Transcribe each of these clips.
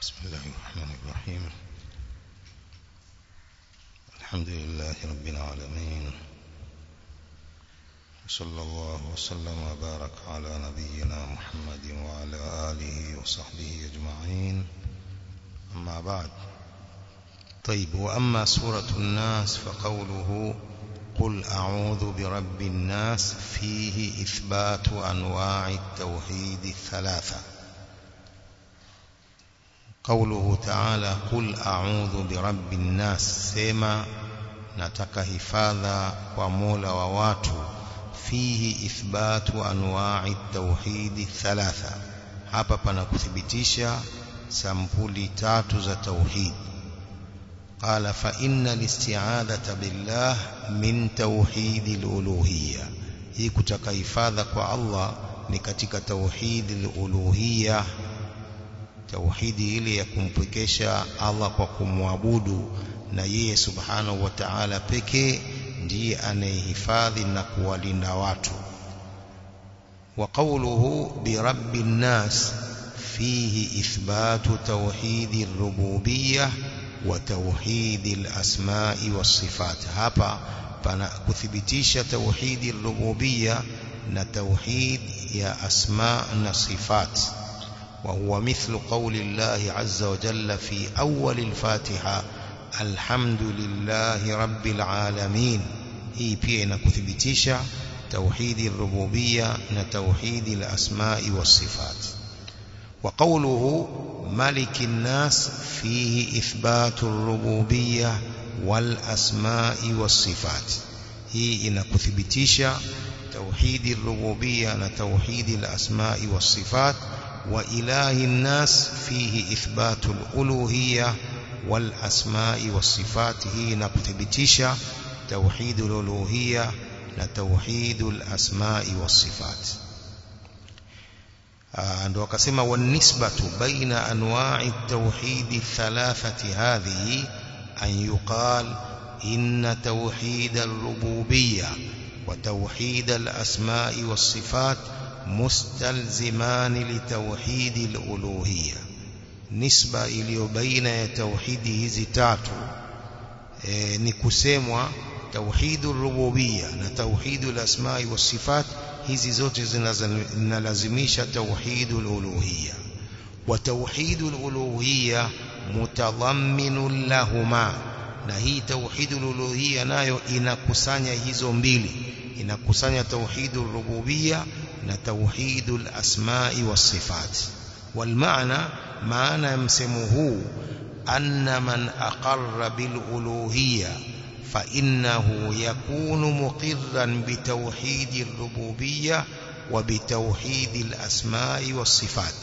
بسم الله الرحمن الرحيم. الحمد لله رب العالمين. صلى الله وسلم وبارك على نبينا محمد وعلى آله وصحبه أجمعين. أما بعد. طيب وأما سورة الناس فقوله قل أعوذ برب الناس فيه إثبات أنواع التوحيد الثلاثة. قوله تعالى قل أعوذ برب الناس سيما نتك حفاظا ومولا وواتو فيه إثبات أنواع التوحيد الثلاثة. هابا بنكثبتيشا سمبولي تاتوز توحيد قال فإن الاستعاذة بالله من توحيد الألوهية هي كتك حفاظا الله لكتك توحيد الألوهية tauhidi ile ya kumpwekesha Allah kwa kumwabudu na yeye subhanahu wa ta'ala pekee ndiye anayehifadhi na kuwalinda watu wa qawluhu bi rabbin nas fihi ithbatu tauhidi ar-rububiyyah wa tauhidi al-asma'i was-sifat hapa pana kuthibitisha tauhidi ar-rububiyyah na tauhid ya asma na sifat وهو مثل قول الله عز وجل في أول الفاتحة الحمد لله رب العالمين. هي pia inakuthibitisha توحيد الربوبية نتوحيد الأسماء والصفات وقوله ملك الناس فيه إثبات الربوبية والأسماء والصفات هي inakuthibitisha توحيد الربوبية نتوحيد الأسماء والصفات وإله الناس فيه إثبات الألوهية والأسماء والصفات هي نبتبتشة توحيد الألوهية لتوحيد الأسماء والصفات. آه، عند وقسم والنسبة بين أنواع التوحيد الثلاثة هذه أن يقال إن توحيد الربوبية وتوحيد الأسماء والصفات ya tauhidi hizi tatu e, ni kusemwa tauhidur rububiyya na tauhidul asma'i was sifat hizi zote zinalazimisha tauhidul uluhiyya wa tauhidul uluhiyya mutadhamminun lahuma na hii tauhidul uluhiyya nayo inakusanya hizo mbili inakusanya tauhidul rububiyya لتوحيد الأسماء والصفات. والمعنى ما نمسمه أن من أقر بالألوهية فإنه يكون مقرا بتوحيد الربوبية وبتوحيد الأسماء والصفات.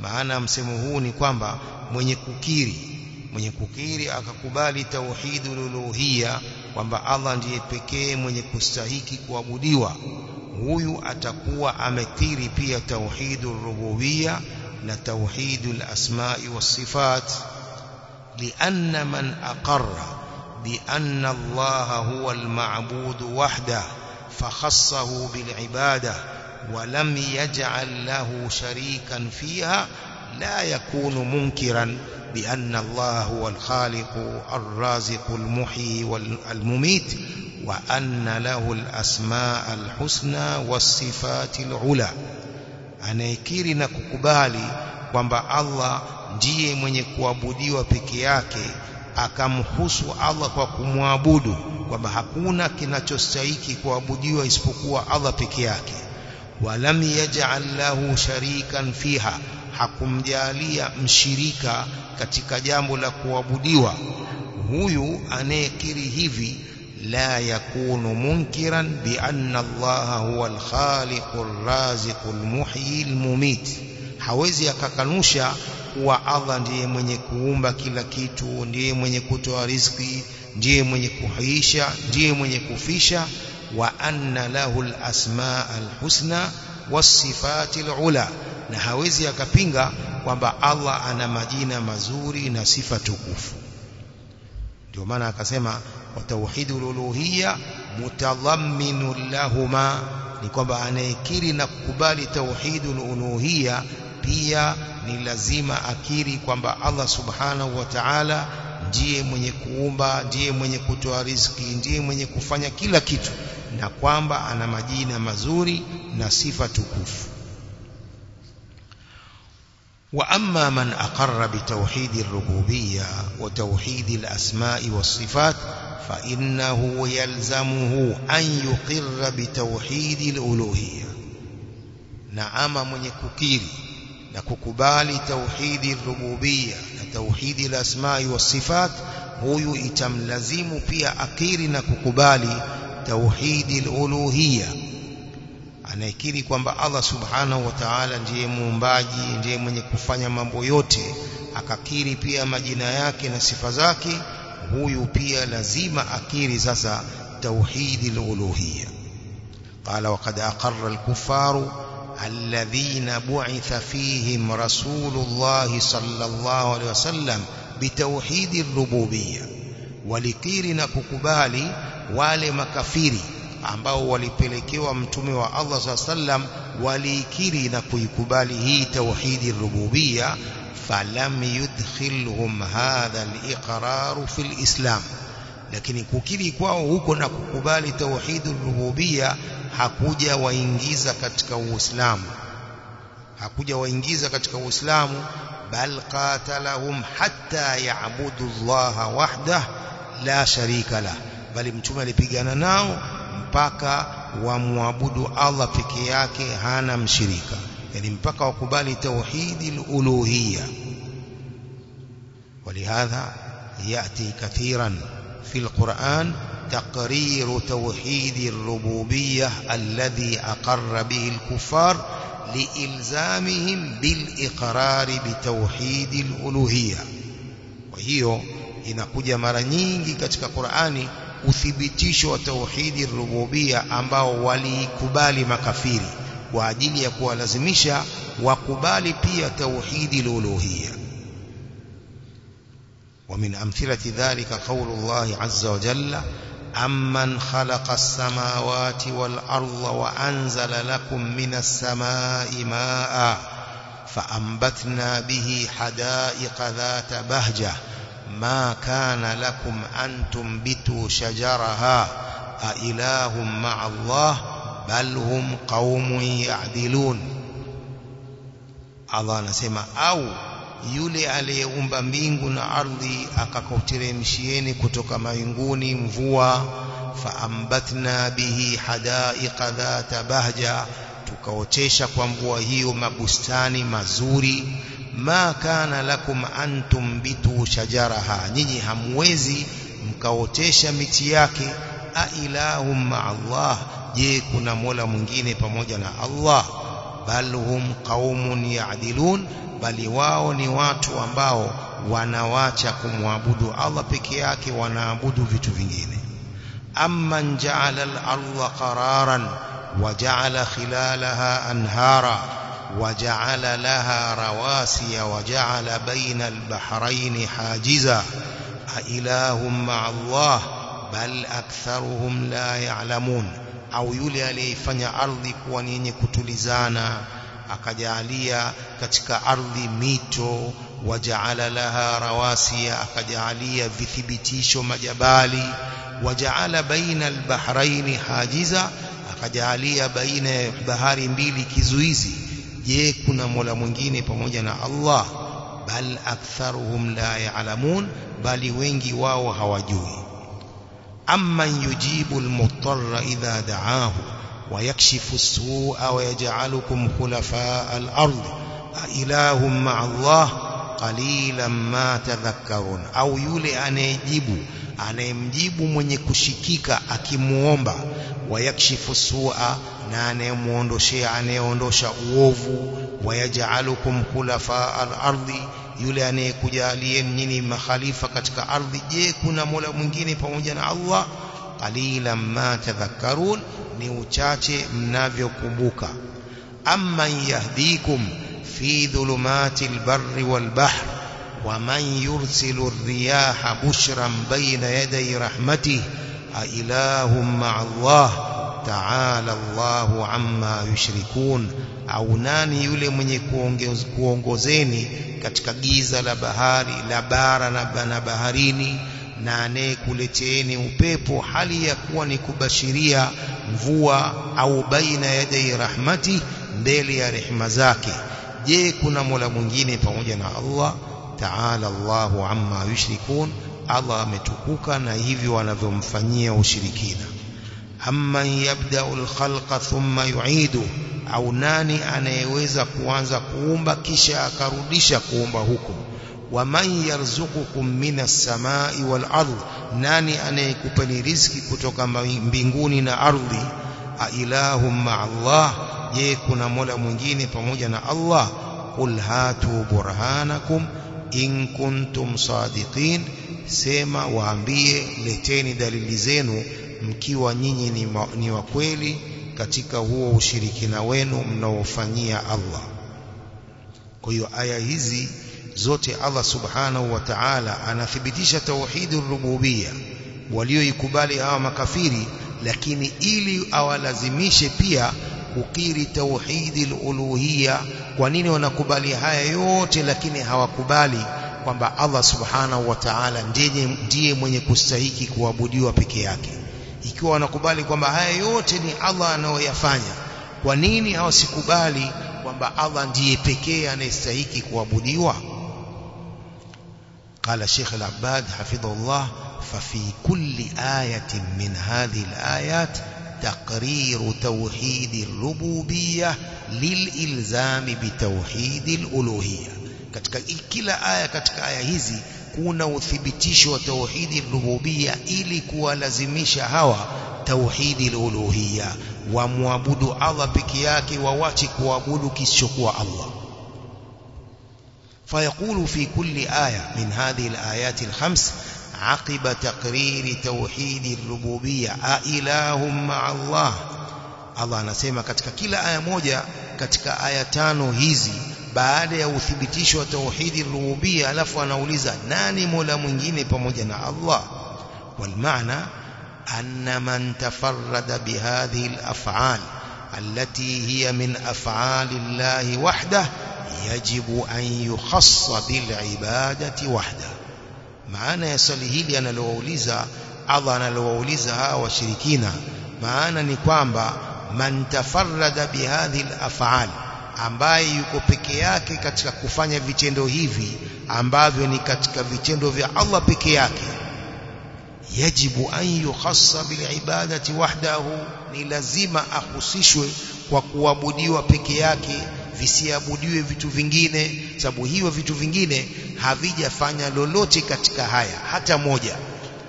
معنى مسمه نكوانبا من يكوكيري من يكوكيري أكاكبال توحيد الألوهية وانبا الله نجيبكي من يكوستهيكي كوابوديوة huyu atakuwa amekiri pia tauhidur rububiyya na tauhidul asma'i was sifat lianna man aqarra بأن الله هو المعبود وحده فخصه بالعبادة ولم يجعل له شريكا فيها لا يكون منكرا بأن الله هو الخالق الرازق المحيي والمميت وأن له الأسماء الحسنى والصفات العلى anayekiri na kukubali kwamba Allah ndiye mwenye kuabudiwa peke yake akamhusu Allah kwa kumwabudu kwamba hakuna kinachostahiki kuabudiwa isipokuwa Allah peke yake walam yaj'al lahu sharikan fiha hakumjalia mshirika katika jambo la kuabudiwa. Huyu anayekiri hivi la yakunu munkiran bi anna Allah huwa al-khaliq ar-raziq al-muhyi al-mumit. Hawezi akakanusha kuwa Allah ndiye mwenye kuumba kila kitu ndiye mwenye kutoa riziki ndiye mwenye kuhuisha ndiye mwenye kufisha wa anna lahu al-asmaa al-husna was-sifati al-ula. Na hawezi akapinga kwamba Allah ana majina mazuri na sifa tukufu. Ndio maana akasema wa tauhidul uluhiyya mutadhamminun lahuma. Ni kwamba anayekiri na kukubali tauhidul uluhiyya pia ni lazima akiri kwamba Allah subhanahu wa ta'ala ndiye mwenye kuumba ndiye mwenye kutoa riziki ndiye mwenye kufanya kila kitu na kwamba ana majina mazuri na sifa tukufu. وأما من أقر بتوحيد الربوبية وتوحيد الأسماء والصفات فإنه يلزمه أن يقر بتوحيد الألوهية نعم من يككيري نككبالي توحيد الربوبية توحيد الأسماء والصفات هو itamlazimu pia akiri na kukubali tauhidi al-uluhiyya anaikiri kwamba Allah subhanahu wa ta'ala ndiye muumbaji ndiye mwenye kufanya mambo yote akakiri pia majina yake na sifa zake huyu pia lazima akiri sasa tauhidi al-uluhiyya قال وقد أقر الكفار الذين بعث فيهم رسول الله صلى الله عليه وسلم بتوحيد الربوبية na kukubali wale makafiri ambao walipelekewa mtume wa Allah saa sallam waliikiri na kuikubali hii tauhidi rububia falam yudkhilhum hadha al-iqrar fi al-islam lakini kukiri kwao huko na kukubali tauhidi rububia hakuja waingiza katika uislamu hakuja waingiza katika uislamu bal qatalahum hatta ya'budu Allah wahdah la sharika lah bali mtume alipigana nao mpaka wamwabudu Allah peke yake hana mshirika yani mpaka wakubali tauhidi al-uluhiyya ولهذا يأتي كثيرا في القرآن تقرير توحيد الربوبية الذي أقر به الكفار لإلزامهم بالإقرار بتوحيد الألوهية وهي inakuja mara nyingi katika Qur'ani uthibitisho wa tauhidi rububia ambao waliikubali makafiri kwa ajili ya kuwalazimisha wakubali pia tauhidi uluhiyya ومن أمثلة ذلك قول الله عز وجل أمن خلق السماوات والأرض وأنزل لكم من السماء ماء فأنبتنا به حدائق ذات بهجة ما كان لكم أن تنبتوا شجرها أإله مع الله بل هم قوم يعدلون الله نسمع أو yule aliyeumba mbingu na ardhi akakuteremshieni kutoka mawinguni mvua faambatna bihi hadaiqa dhata bahja tukaotesha kwa mvua hiyo mabustani mazuri ma kana lakum antum bitu shajaraha nyinyi hamwezi mkaotesha miti yake a ilahum ma Allah je kuna mola mwingine pamoja na Allah bal hum qaumun ya'dilun bali wao ni watu ambao wanawacha kumwabudu Allah peke yake wanaabudu vitu vingine amman ja'ala al-ardha qararan wa ja'ala khilalaha anhara وجعل لها رواسي وجعل بين البحرين حاجزا. أإله مع الله بل أكثرهم لا يعلمون. أو يولي ليفن أرضك ونين كتلزانا. أكجعليا كتك أرض ميتو. وجعل لها رواسي. أكجعليا بثبتيش مجبالي. وجعل بين البحرين حاجزا. أكجعليا بين بهار ميلي كزويزي je kuna mola mwingine pamoja na Allah bal aktharuhum la ya'lamun bali wengi wao hawajui amman yujibu almutarra idha da'ahu ويكشف السوء ويجعلكم خلفاء الأرض أإله مع الله قليلا ما تذكرون أو يولي anayejibu anayemjibu mwenye kushikika akimuomba wayakshifu sua na anayemuondoshea anayeondosha uovu wayaj'alukum khulafa al-ardi yule anayekujalia nyinyi makhalifa katika ardhi je kuna mola mwingine pamoja na Allah qalilan ma tadhakkarun ni uchache mnavyokumbuka amman yahdikum fi dhulumati albarri walbahr waman yursilu ar-riyaha bushran bayna yaday rahmatihi a ilahum ma'a Allah ta'ala Allahu amma yushrikun. Au nani yule mwenye kuongoz, kuongozeni katika giza la bahari la bara na baharini na anayekuleteeni upepo hali ya kuwa ni kubashiria mvua au baina yadai rahmati mbele ya rehema zake. Je kuna mola mwingine pamoja na Allah? Taala Allahu amma yushrikun. Allah ametukuka na hivyo wanavyomfanyia ushirikina أمن يبدأ الخلق ثم يعيده أو ناني أن يويز كوانز كومب كشا كرديش كومب هكم ومن يرزقكم من السماء والأرض. ناني أن يكبني رزقي كتوك مبنغوني نأرض أإله مع الله. يكون مولا مجين فمجن الله. قل هاتوا برهانكم إن كنتم صادقين. سيما وأنبيه لتين دليل زينه mkiwa nyinyi ni, ni wa kweli katika huo ushirikina wenu mnaofanyia Allah. Kwa hiyo aya hizi zote Allah subhanahu wa ta'ala anathibitisha tauhidi rububia walioikubali hawa makafiri lakini ili awalazimishe pia kukiri tauhidi uluhia kwa nini wanakubali haya yote lakini hawakubali kwamba Allah subhanahu wa ta'ala ndiye mwenye kustahiki kuabudiwa peke yake ikiwa wanakubali kwamba haya yote ni Allah anayoyafanya kwa nini hawasikubali kwamba Allah ndiye pekee anayestahiki kuabudiwa قال الشيخ العباد حفظه الله ففي كل آية من هذه الآيات تقرير توحيد للإلزام بتوحيد الألوهية katika kila aya katika aya hizi kuna uthibitisho wa tauhidi rububia ili kuwalazimisha hawa tauhidi uluhia wamwabudu Allah peke yake wawache kuabudu kisichokuwa Allah فيقول في كل آية من هذه الآيات الخمس عقب تقرير توحيد الربوبية أإله مع الله Allah anasema katika kila aya moja katika aya tano hizi baada ya uthibitisho wa tauhidi rububia alafu anauliza nani mola mwingine pamoja na Allah والمعنى أن من تفرد بهذه الأفعال التي هي من أفعال الله وحده يجب أن يخص بالعبادة وحده maana ya swali hili analowauliza Allah analowauliza hawa washirikina maana ni kwamba man tafarrada bihadhihi al-af'al ambaye yuko peke yake katika kufanya vitendo hivi ambavyo ni katika vitendo vya Allah peke yake. Yajibu an yukhassa bilibadati wahdahu ni lazima ahusishwe kwa kuabudiwa peke yake visiabudiwe vitu vingine sababu hiyo vitu vingine havijafanya lolote katika haya hata moja.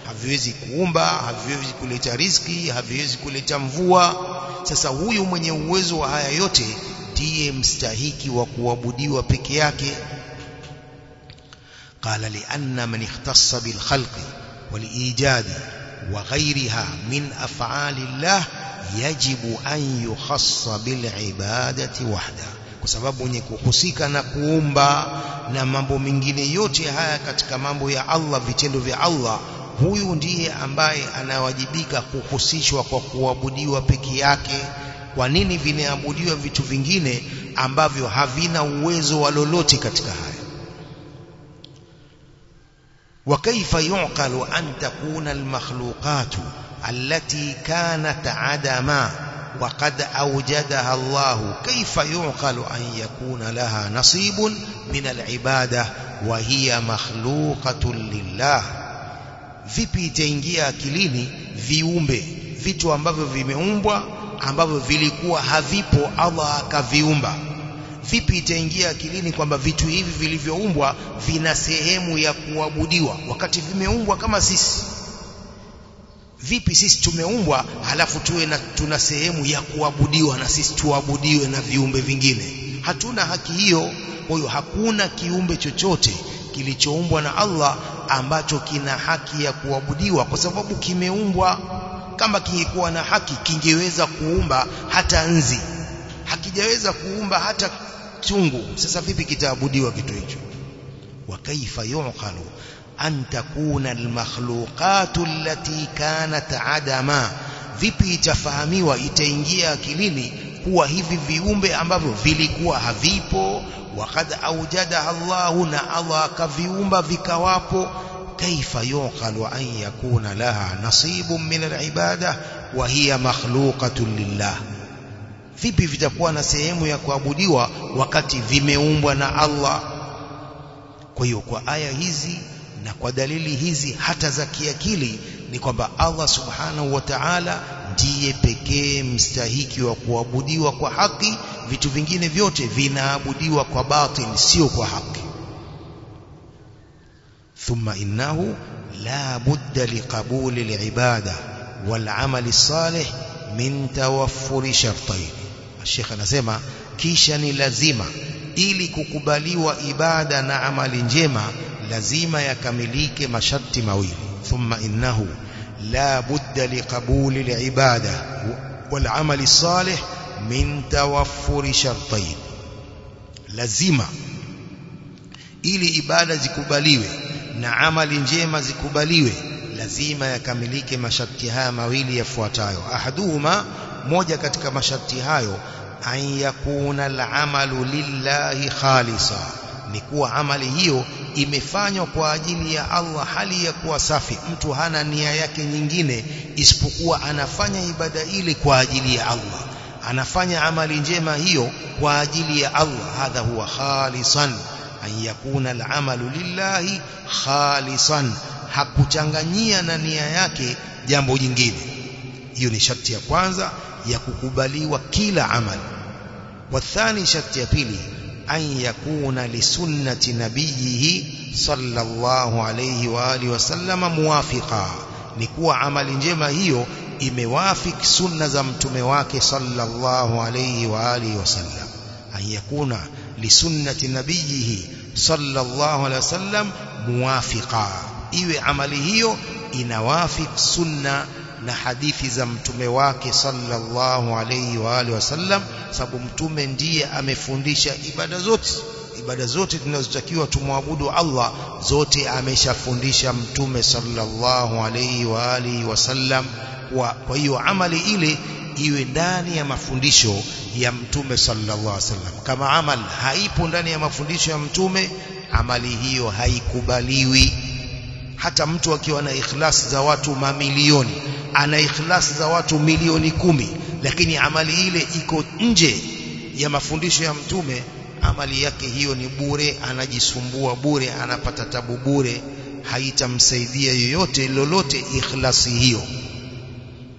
Haviwezi kuumba haviwezi kuleta riziki haviwezi kuleta mvua. Sasa huyu mwenye uwezo wa haya yote ndiye mstahiki wa kuabudiwa peke yake قال لأن من اختص بالخلق والإيجاد وغيرها من أفعال الله يجب أن يخص بالعبادة وحده kwa sababu mwenye kuhusika na kuumba na mambo mengine yote haya katika mambo ya Allah vitendo vya Allah huyu ndiye ambaye anawajibika kuhusishwa kwa kuabudiwa peke yake kwa nini vinaabudiwa vitu vingine ambavyo havina uwezo wa lolote katika haya وكيف يعقل أن تكون المخلوقات التي كانت عدما وقد أوجدها الله كيف يعقل أن يكون لها نصيب من العبادة وهي مخلوقة لله vipi itaingia akilini viumbe vitu ambavyo vimeumbwa ambavyo vilikuwa havipo Allah akaviumba. Vipi itaingia akilini kwamba vitu hivi vilivyoumbwa vina sehemu ya kuabudiwa wakati vimeumbwa kama sisi? Vipi sisi tumeumbwa halafu tuwe na tuna sehemu ya kuabudiwa na sisi tuabudiwe na viumbe vingine? Hatuna haki hiyo. Kwa hiyo hakuna kiumbe chochote kilichoumbwa na Allah ambacho kina haki ya kuabudiwa kwa sababu kimeumbwa kama kingekuwa na haki kingeweza kuumba hata nzi. Hakijaweza kuumba hata chungu. Sasa vipi kitaabudiwa kitu hicho? Wa kaifa yuqalu an takuna almakhluqatu allati kanat adama? Vipi itafahamiwa itaingia akilini kuwa hivi viumbe ambavyo vilikuwa havipo? Wakad aujadaha Allahu na Allah akaviumba vikawapo kaifa يعقل an يكون لها نصيب من alibada وهي hiya لله vipi vitakuwa na sehemu ya kuabudiwa wakati vimeumbwa na Allah? Kwa hiyo kwa aya hizi na kwa dalili hizi hata za kiakili ni kwamba Allah subhanahu wa ta'ala ndiye pekee mstahiki wa kuabudiwa kwa haki. Vitu vingine vyote vinaabudiwa kwa batil sio kwa haki ثم إنه لا بد لقبول العبادة والعمل الصالح من توفر شرطين. الشيخ نسيما كيشني لزيمة إلي ككبالي وإبادة نعمل جيمة لزيمة يكمليك مشرط موين ثم إنه لا بد لقبول العبادة والعمل الصالح من توفر شرطين. لزيمة إلي إبادة زكبالي وإبادة na amali njema zikubaliwe lazima yakamilike masharti haya mawili yafuatayo. Ahaduhuma moja katika masharti hayo an yakuna al-amalu lillahi khalisa. Ni kuwa amali hiyo imefanywa kwa ajili ya Allah hali ya kuwa safi. Mtu hana nia yake nyingine isipokuwa anafanya ibada ile kwa ajili ya Allah. Anafanya amali njema hiyo kwa ajili ya Allah. Hadha huwa khalisan an yakuna al-amalu lillahi khalisan. Hakuchanganyia na nia yake jambo jingine. Hiyo ni sharti ya kwanza ya kukubaliwa kila amali wathani sharti ya pili an yakuna lisunnati nabiyihi sallallahu alayhi wa alihi wasallama muwafiqa. Ni kuwa amali njema hiyo imewafik sunna za mtume wake sallallahu alayhi wa alihi wasallam an yakuna lisunnati nabiyihi sallallahu alayhi wasallam muwafiqa. Iwe amali hiyo inawafik sunna na hadithi za mtume wake sallallahu alayhi wa alihi wasallam sababu mtume ndiye amefundisha ibada zote. Ibada zote tunazotakiwa tumwabudu Allah zote ameshafundisha mtume sallallahu alayhi wa alihi wasallam. Kwa hiyo amali ile iwe ndani ya mafundisho ya mtume sallallahu alaihi wasallam. Kama amal haipo ndani ya mafundisho ya mtume amali hiyo haikubaliwi. Hata mtu akiwa na ikhlas za watu mamilioni ana ikhlas za watu milioni kumi lakini amali ile iko nje ya mafundisho ya mtume amali yake hiyo ni bure anajisumbua bure anapata tabu bure haitamsaidia yoyote lolote ikhlasi hiyo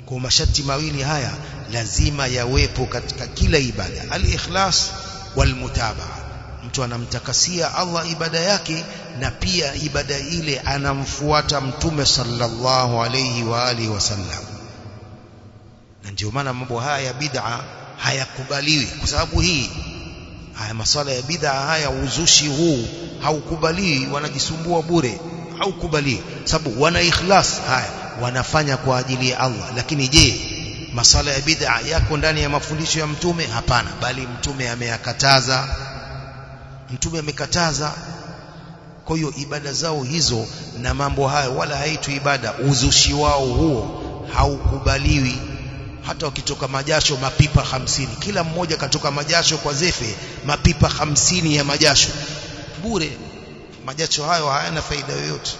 kwa masharti mawili haya lazima yawepo katika kila ibada. Al-ikhlas wal-mutabaa. Mtu anamtakasia Allah ibada yake na pia ibada ile anamfuata mtume sallallahu alayhi wa alihi wasallam na ndio maana mambo haya ya bid'a hayakubaliwi. Kwa sababu hii haya masala ya bid'a haya uzushi huu haukubaliwi wanajisumbua bure. Haukubaliwi. Sababu wana ikhlas haya wanafanya kwa ajili ya Allah. Lakini je masala ya bid'a yako ndani ya mafundisho ya mtume? Hapana bali mtume ameyakataza. Mtume amekataza. Kwa hiyo ibada zao hizo na mambo hayo wala haitu ibada uzushi wao huo haukubaliwi. Hata wakitoka majasho mapipa hamsini. Kila mmoja katoka majasho kwa zefe mapipa hamsini ya majasho. Bure. Majasho hayo hayana faida yoyote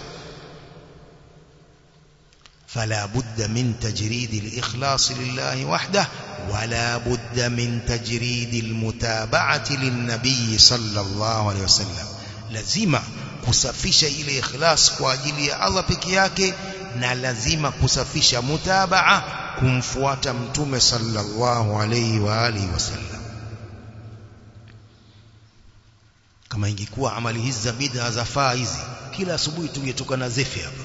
فلا بد من تجريد الإخلاص لله وحده ولا بد من تجريد المتابعة للنبي صلى الله عليه وسلم. لازم كسفش إلى إخلاص واجل الله فيكياك نلازم كسفش متابعة كنفوات متوم صلى الله عليه وآله وسلم. كما ينجيكوا عمله الزبيد هذا فائز كلا سبوية يتوكنا زفيا بك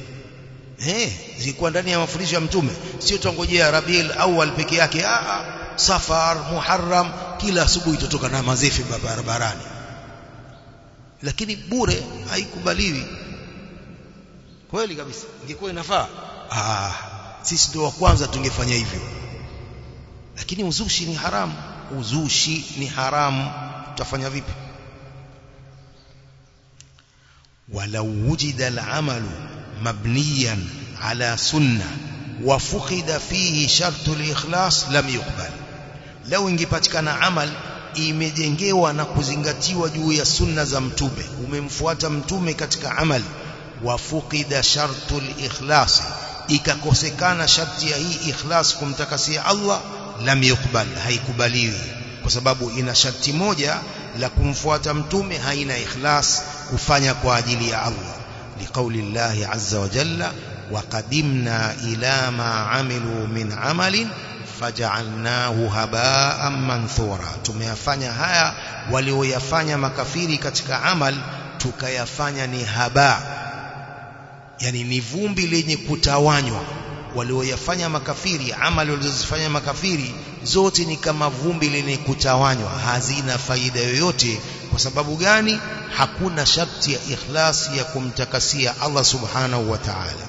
eh zilikuwa ndani ya mafundisho ya mtume. Sio tungojea Rabiul Awwal peke yake. Ah Safar Muharram kila asubuhi tutoka na mazifi barabarani. Lakini bure haikubaliwi. Kweli kabisa ingekuwa inafaa. Ah sisi ndio wa kwanza tungefanya hivyo. Lakini uzushi ni haramu. Uzushi ni haramu. Tutafanya vipi? Walau wujida al-amalu مبنيا على سنة وفقد فيه شرط الإخلاص لم يقبل lau ingepatikana amal imejengewa na kuzingatiwa juu ya sunna za mtume umemfuata mtume katika amali wafukida shartul ikhlas ikakosekana sharti ya hii ikhlas kumtakasia Allah lam yukbal haikubaliwi kwa sababu ina sharti moja la kumfuata mtume haina ikhlas kufanya kwa ajili ya Allah liqauli Allah azza wa jalla وقدمنا إلى ما عملوا من عمل faja'alnahu haba'an manthura tumeyafanya haya walioyafanya makafiri katika amal tukayafanya ni haba yani ni vumbi lenye kutawanywa walioyafanya makafiri amali walizozifanya makafiri zote ni kama vumbi lenye kutawanywa hazina faida yoyote kwa sababu gani hakuna sharti ya ikhlasi ya kumtakasia Allah subhanahu wa ta'ala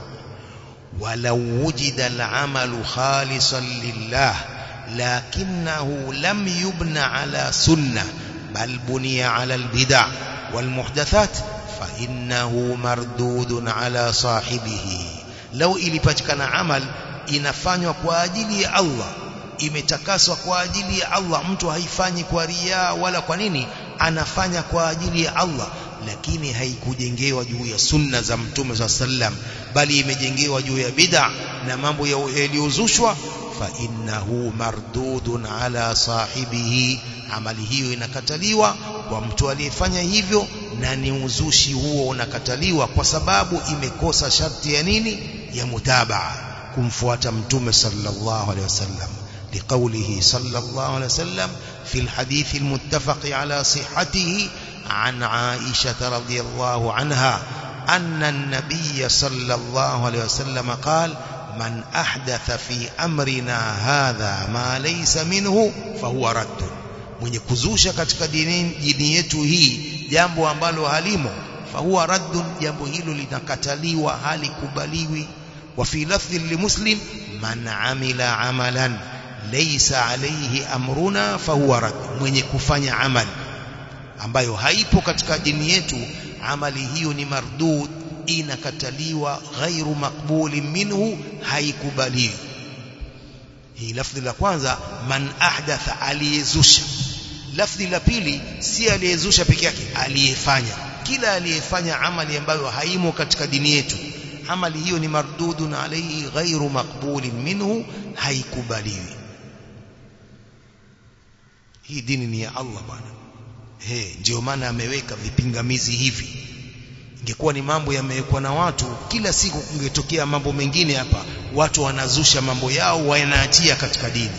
ولو وجد العمل خالصا لله لكنه لم يبنى على سنة بل بني على البدع والمحدثات فإنه مردود على صاحبه لو ilipatikana amal inafanywa kwa ajili ya Allah imetakaswa kwa ajili ya Allah mtu haifanyi kwa ria wala kwa nini anafanya kwa ajili ya Allah lakini haikujengewa juu ya sunna za mtume swalla sallam bali imejengewa juu ya bid'a na mambo yaliyozushwa. Fa innahu mardudun ala sahibihi amali hiyo inakataliwa kwa mtu aliyefanya hivyo na ni uzushi huo unakataliwa kwa sababu imekosa sharti ya nini? Ya mutabaa kumfuata mtume sallallahu alaihi wasallam لقوله صلى الله عليه وسلم في الحديث المتفق على صحته عن عائشة رضي الله عنها أن النبي صلى الله عليه وسلم قال من أحدث في أمرنا هذا ما ليس منه فهو رد. من يكزوش katika dini yetu hii jambo فهو رد. jambo hilo linakataliwa halikubaliwi وفي لفظ لمسلم من عمل عملا. Laysa alayhi amruna fahuwa rad mwenye kufanya amali ambayo haipo katika dini yetu amali hiyo ni mardud inakataliwa ghairu makbuli minhu haikubaliwi. Hii lafdhi la kwanza man ahdatha aliyezusha. Lafdhi la pili si aliyezusha peke yake aliyefanya. Kila aliyefanya amali ambayo haimo katika dini yetu amali hiyo ni mardudun alayhi ghairu makbulin minhu haikubaliwi hii dini ni ya Allah bwana. He ndio maana ameweka vipingamizi hivi. Ingekuwa ni mambo yamewekwa na watu kila siku kungetokea mambo mengine hapa. Watu wanazusha mambo yao wanaachia katika dini.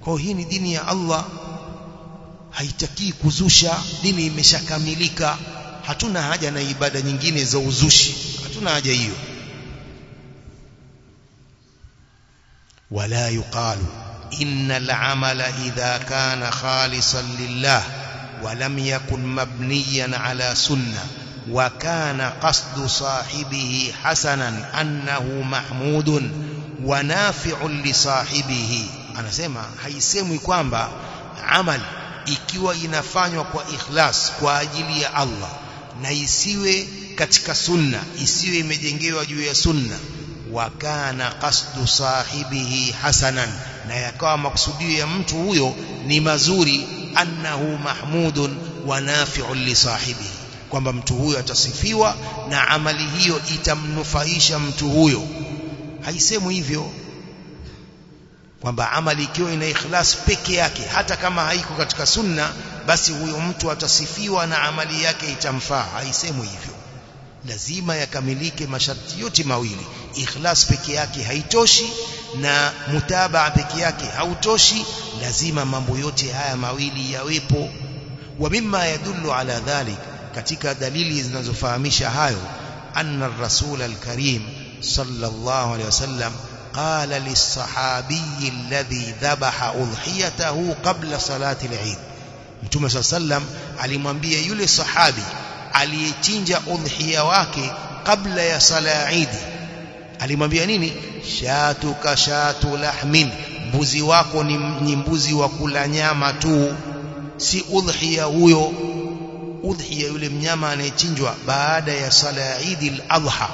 Kwa hii ni dini ya Allah. Haitakii kuzusha dini imeshakamilika. Hatuna haja na ibada nyingine za uzushi. Hatuna haja hiyo. Wala yuqalu إن العمل إذا كان خالصا لله ولم يكن مبنيا على سنة وكان قصد صاحبه حسنا أنه محمود ونافع لصاحبه. أنا سيما حيسيما يكوان با عمل إكيو إنفاني وكو إخلاص يا الله نيسيوي katika سنة isiwe imejengewa juu سنة وكان قصد صاحبه حسنا na yakawa maksudio ya mtu huyo ni mazuri annahu mahmudun wa nafi'un li sahibihi kwamba mtu huyo atasifiwa na amali hiyo itamnufaisha mtu huyo. Haisemwi hivyo kwamba amali ikiwa ina ikhlas peke yake hata kama haiko katika sunna basi huyo mtu atasifiwa na amali yake itamfaa. Haisemwi hivyo lazima yakamilike masharti yote mawili ikhlas peke yake haitoshi na mutabaa peke yake hautoshi lazima mambo yote haya mawili yawepo wa mimma yadullu ala dhalik katika dalili zinazofahamisha hayo anna rasul alkarim sallallahu alayhi wasallam قال للصحابي الذي ذبح أضحيته قبل صلاة العيد Mtume وسلم alimwambia yule sahabi aliyechinja udhiya wake kabla ya sala ya Eid. Alimwambia nini? Shatuka shatu lahmin. Mbuzi wako ni, ni mbuzi wa kula nyama tu. Si udhiya huyo. Udhiya yule mnyama anayechinjwa baada ya sala ya Eid al-Adha.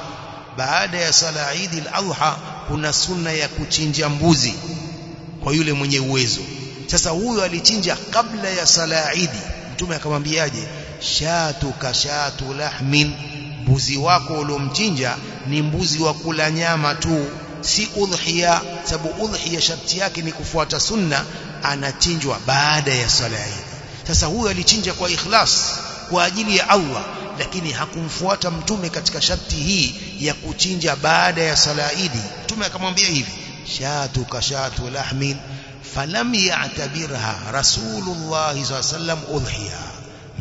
Baada ya sala ya Eid al-Adha kuna sunna ya kuchinja mbuzi kwa yule mwenye uwezo. Sasa huyo alichinja kabla ya sala ya idi mtume akamwambiaje shatu kashatu lahmin. Mbuzi wako uliomchinja ni mbuzi wa kula nyama tu si udhiya sababu udhiya sharti yake ni kufuata sunna anachinjwa baada ya sala ya Eid sasa huyo alichinja kwa ikhlas kwa ajili ya Allah lakini hakumfuata mtume katika sharti hii ya kuchinja baada ya sala Eid mtume akamwambia hivi shatu kashatu lahmin falam ya'tabirha rasulullah sallallahu alaihi wasallam udhiya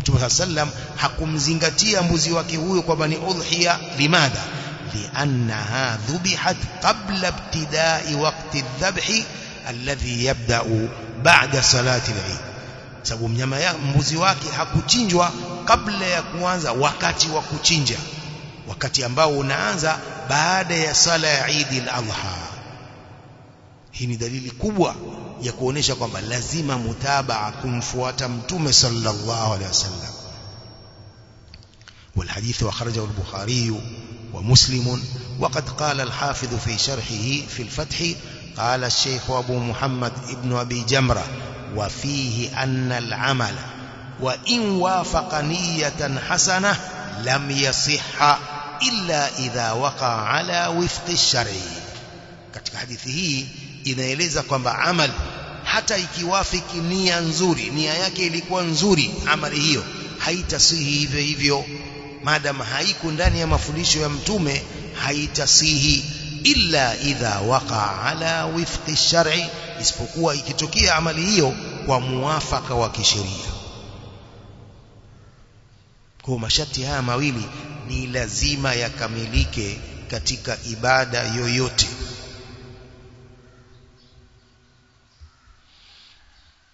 mtume sallam hakumzingatia mbuzi wake huyo kwamba ni udhiya limadha liannaha dhubihat qabla ibtida'i waqti adh-dhabh alladhi yabda'u ba'da salati al-eid sababu mnyama ya mbuzi wake hakuchinjwa kabla ya kuanza wakati wa kuchinja wakati ambao unaanza baada ya sala ya Eid al-Adha hii ni dalili kubwa ya kuonesha kwamba lazima mutabaa kumfuata mtume sallallahu alaihi wasallam. والحديث أخرجه البخاري ومسلم وقد قال الحافظ في شرحه في الفتح قال الشيخ أبو محمد ابن أبي جمرة وفيه أن العمل وإن وافق نية حسنة لم يصح إلا إذا وقع على وفق الشرع katika hadithi hii inaeleza kwamba amal hata ikiwafiki nia nzuri nia yake ilikuwa nzuri amali hiyo haitasihi hivyo hivyo. Madam haiku ndani ya mafundisho ya mtume haitasihi illa idha waqa ala wifqi shar'i isipokuwa ikitokea amali hiyo kwa muwafaka wa kisheria. Kwa masharti haya mawili ni lazima yakamilike katika ibada yoyote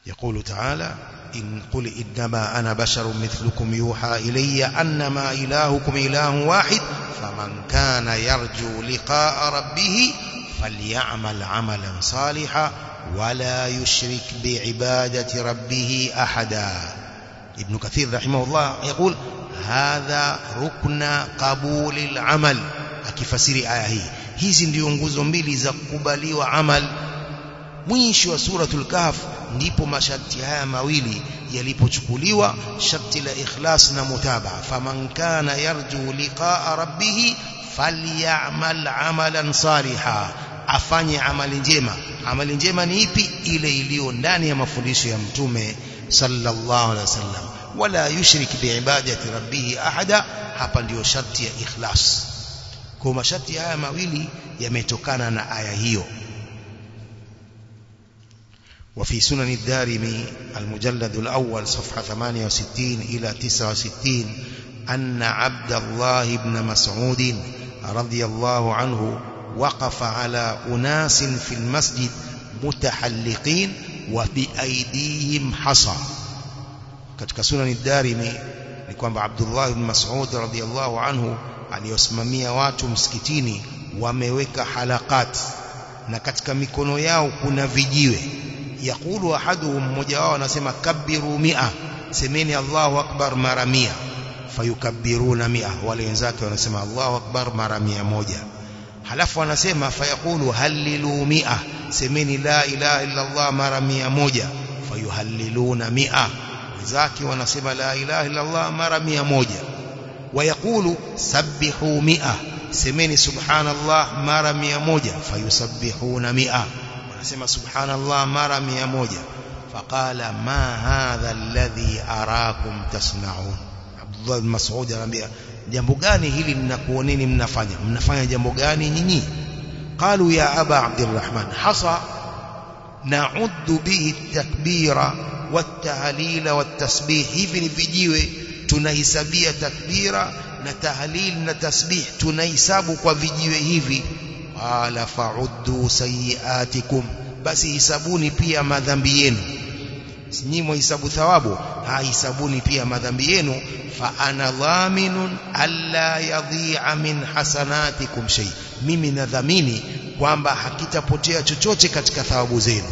يقول تعالى إن قل إنما أنا بشر مثلكم يوحى إلي أنما إلهكم إله واحد فمن كان يرجو لقاء ربه فليعمل عملا صالحا ولا يشرك بعبادة ربه أحدا. ابن كثير رحمه الله يقول هذا ركن قبول العمل. akifasiri aya hii hizi ndio nguzo mbili za kukubaliwa amal mwisho suratul kahf ndipo masharti haya mawili yalipochukuliwa sharti la ikhlas na mutabaa faman kana yarju liqaa rabbih falyamal amalan saliha afanye amali njema amali njema ni ipi ile iliyo ndani ya mafundisho ya mtume sallallahu alaihi wasallam wala yushrik biibadati rabbih ahada hapa ndiyo sharti ya ikhlas kwa masharti haya mawili yametokana na aya hiyo وفي سنن الدارمي المجلد الأول صفحة 68 إلى 69 أن عبد الله بن مسعود رضي الله عنه وقف على أناس في المسجد متحلقين وبأيديهم حصى. كتك سنن الدارمي لكم عبد الله بن مسعود رضي الله عنه aliosimamia يسمى msikitini مسكتيني halakati حلقات. katika ميكونوياو كنا فيديوه. يقول أحدهم مجاوانا سما كبروا مئة. سميني الله أكبر مرمية فيكبرون مئة. ولينزاك ونسمى الله أكبر مرمية موجة. حلف ونسمى فيقول هللوا مئة. سميني لا إله إلا الله مرمية موجة. فيهللون مئة. ونزاك ونسمى لا إله إلا الله مرمية موجة. ويقول سبحوا مئة. سميني سبحان الله مرمية موجة. فيسبحون مئة. Anasema subhanallah mara mia moja faqala ma hadha alladhi arakum tasnaun Abdullah Mas'ud anambia jambo gani hili ninakuoneni mnafanya mnafanya jambo gani nyinyi qalu ya aba abdurrahman hasa na'uddu bihi takbira watahlila watasbih hivi ni vijiwe tunahesabia takbira na tahlil na tasbih tunahesabu kwa vijiwe hivi basi hisabuni pia madhambi yenu nyinyi hisabu thawabu hahisabuni pia madhambi yenu fa ana dhaminun alla yadhi'a min hasanatikum shay mimi nadhamini kwamba hakitapotea chochote katika thawabu zenu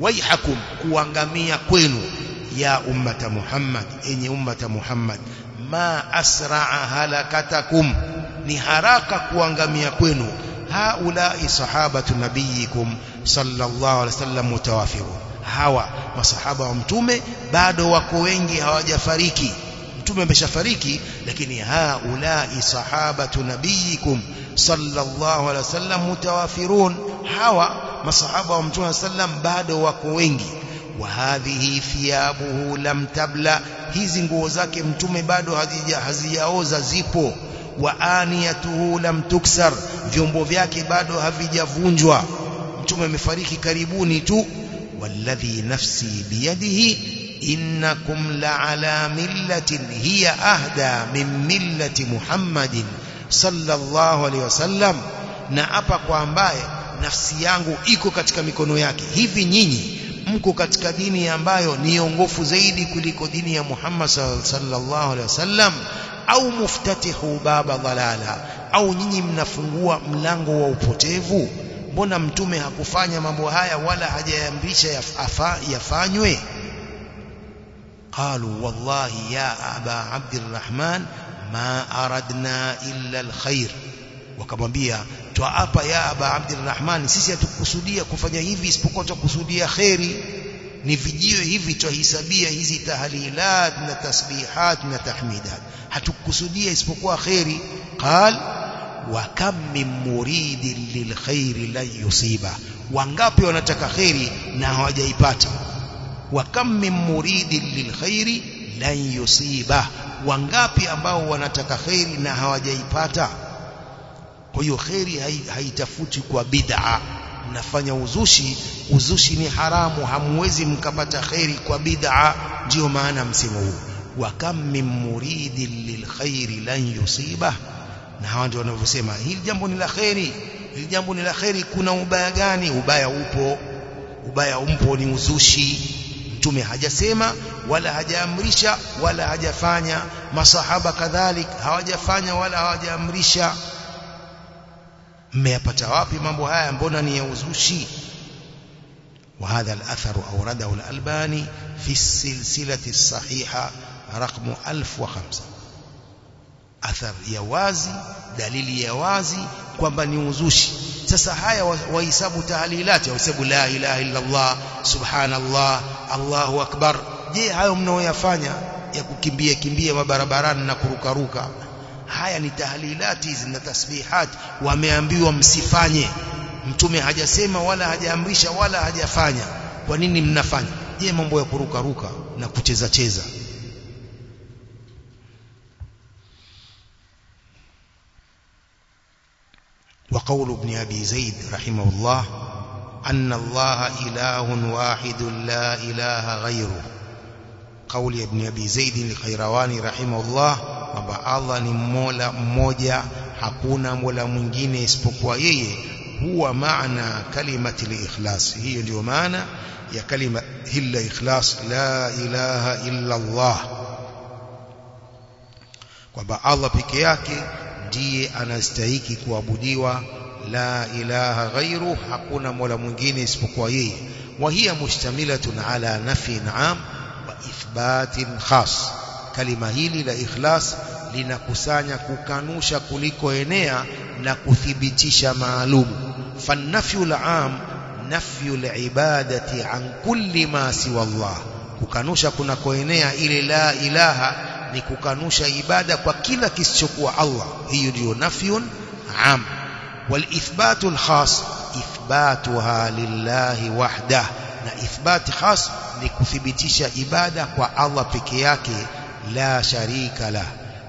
waihakum kuangamia kwenu ya ummata Muhammad enye ummata Muhammad ma asra'a halakatakum ni haraka kuangamia kwenu هؤلاء صحابة نبيكم صلى الله عليه وسلم متوافرون هوا مصحابة ومتومة بعد وكوينجي هواجة فريكي متومة بشا لكن هؤلاء صحابة نبيكم صلى الله عليه وسلم متوافرون هوا مصحابة ومتومة سلم بعد وكوينجي وهذه ثيابه لم تبلى هزي نغوزاك متومة بعد هزي, هزي زيبو وآنيته لم تكسر. Vyombo vyake bado havijavunjwa. Mtume amefariki karibuni tu. Walladhi nafsi biyadihi innakum la'ala millatin hiya ahda min millati muhammadin sallallahu alaihi wasallam na hapa kwa ambaye nafsi yangu iko katika mikono yake. Hivi nyinyi mko katika dini ambayo ni ongofu zaidi kuliko dini ya Muhammad sallallahu alaihi wasallam au muftatihu baba dhalala au nyinyi mnafungua mlango wa upotevu mbona mtume hakufanya mambo haya wala hajaamrisha yafanywe قالوا والله يا أبا عبد الرحمن ما أردنا إلا الخير wakamwambia twaapa ya aba abdurrahman sisi hatukusudia kufanya hivi isipokuwa tukusudia kheri ni vijio hivi twahesabia hizi tahlilat na tasbihat na tahmidat. Hatukusudia isipokuwa khairi qal wa kam min muridin lilkhairi lan yusiba. Wangapi wanataka khairi na hawajaipata? Wa kam min muridin lilkhairi lan yusiba. Wangapi ambao wanataka khairi na hawajaipata? Kwa hiyo khairi haitafuti kwa bid'a mnafanya uzushi uzushi ni haramu hamwezi mkapata kheri kwa bid'a. Ndio maana msimu huu wa kam min muridin lilkhairi lan yusiba. Na hawa ndio wanavyosema hili jambo ni la kheri hili jambo ni la kheri kuna ubaya gani? Ubaya upo ubaya umpo ni uzushi. Mtume hajasema wala hajaamrisha wala hajafanya. Masahaba kadhalik hawajafanya wala hawajaamrisha ميبتا وابي مبوها ينبنني يوزوشي وهذا الأثر أورده الألباني في السلسلة الصحيحة رقم ألف وخمسة أثر يوازي دليل يوازي كمبني يوزوشي تسحايا ويساب تهليلات ويساب لا إله إلا الله سبحان الله الله أكبر جي هاي منو يفاني يكو كمبية كمبية وبربران نكروكروكا haya ni tahlilati na tasbihat wameambiwa msifanye mtume hajasema wala hajaamrisha wala hajafanya kwa nini mnafanya je mambo ya kuruka ruka na kucheza cheza وقول ابن أبي زيد رحمه الله أن الله إله واحد لا إله غيره قول ابن أبي زيد الخيرواني رحمه الله kwamba Allah ni mmola mmoja hakuna mola mwingine isipokuwa yeye huwa maana kalimati al-ikhlas hiyo ndio maana ya kalima hilla ikhlas la ilaha illa Allah kwamba Allah peke yake ndiye anastahiki kuabudiwa la ilaha ghairu hakuna mola mwingine isipokuwa yeye wa hiya mushtamilatun ala nafin am wa ithbatin khas kalima hili la ikhlas linakusanya kukanusha kulikoenea na kuthibitisha maalum fannafyu al-am nafyu al-ibadati an kulli ma siwa Allah kukanusha kunakoenea ile la ilaha ni kukanusha ibada kwa kila kisichokuwa Allah hiyo ndiyo nafyun am والإثبات الخاص إثباتها لله وحده na ithbati khas ni kuthibitisha ibada kwa Allah peke yake لا شريك له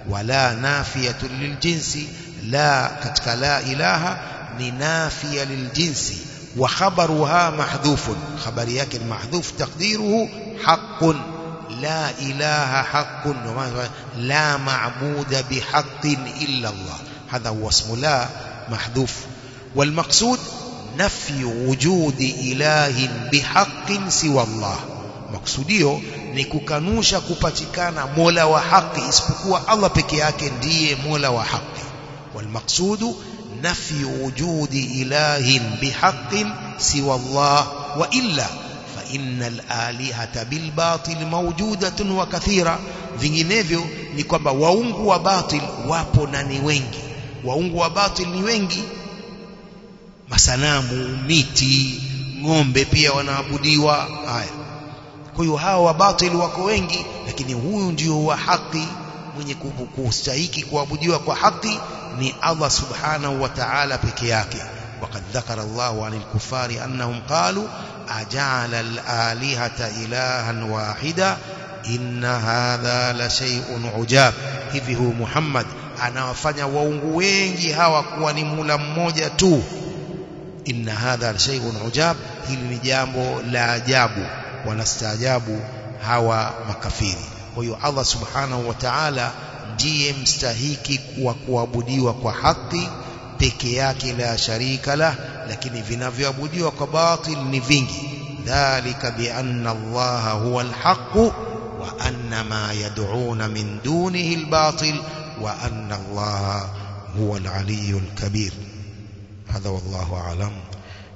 ولا نافية للجنس لا كتك لا إله نافية للجنس. وخبرها محذوف خبر يكن محذوف تقديره حق. لا إله حق لا معبود بحق إلا الله. هذا هو اسم لا محذوف. والمقصود نفي وجود إله بحق سوى الله. مقصوديه ni kukanusha kupatikana mola wa haki isipokuwa Allah peke yake ndiye mola wa haki. Walmaqsudu nafi wujudi ilahin bihaqin siwa Allah wa illa. Fa innal alihata bil batil mawjudatun wa kathira. Vinginevyo ni kwamba waungu wa batil wapo na ni wengi. Waungu wa batil ni wengi. Masanamu miti ng'ombe pia wanaabudiwa. Haya kwa hiyo hawa wabatili wako wengi lakini huyu ndio wa haki mwenye kustahiki kuabudiwa kwa haki ni Allah subhanahu wa ta'ala peke yake وقد ذكر الله عن الكفار أنهم قالوا أجعل الآلهة إلها واحدا إن هذا لشيء عجاب hivi huu Muhammad anawafanya waungu wengi hawa kuwa ni mula mmoja tu inna hadha shay'un ujab hili ni jambo la ajabu wanastaajabu hawa makafiri kwa hiyo Allah subhanahu wa ta'ala ndiye mstahiki wa kuabudiwa kwa haki peke yake la sharika la lakini vinavyoabudiwa kwa batil ni vingi dhalika bi anna Allah huwa alhaq wa anna ma yad'una min dunihi albatil wa anna Allah huwa alaliyyul kabir هذا والله أعلم